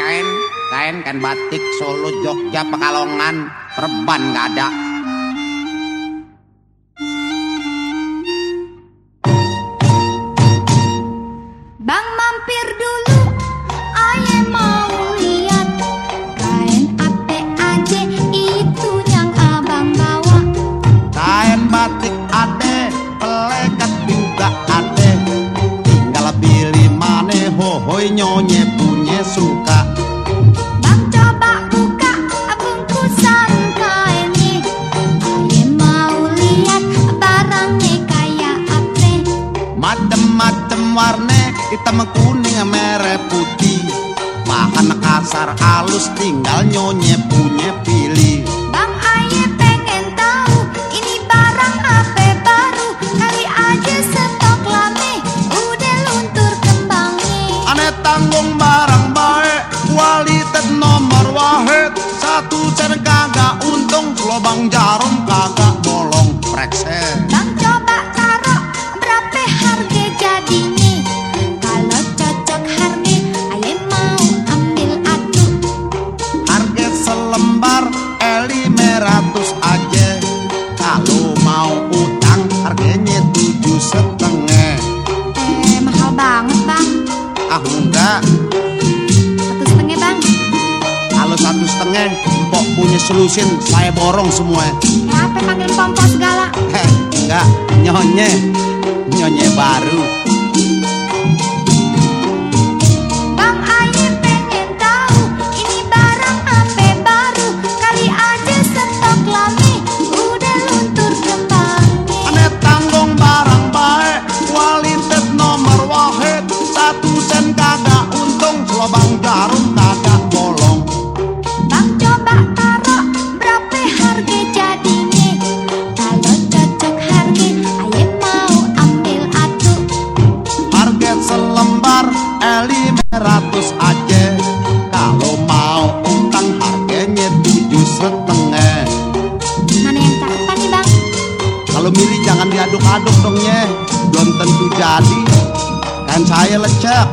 kain kain kain batik Solo Jogja Pekalongan perban nggak ada. Bang mampir dulu Aye mau lihat. Kain ate aja itu yang abang bawa. Kain batik ade pelekat juga ade tinggal pilih mana hohoi nyonye punya suka macem-macem warna hitam kuning merah putih. Bahan kasar halus tinggal nyonye punya pilih. Bang Aye pengen tahu ini barang apa baru? Kali aja stok lame udah luntur kembangnya. Aneh tanggung barang baik kualitas nomor wahid. Satu sen kagak untung lobang jarum kagak bolong prekse enggak Satu setengah bang. Kalau satu setengah empok punya solusin saya borong semua. Kenapa panggil pompo segala? Heh, enggak nyonye nyonye baru kalau milih jangan diaduk-aduk dong ya belum tentu jadi. Kan saya lecek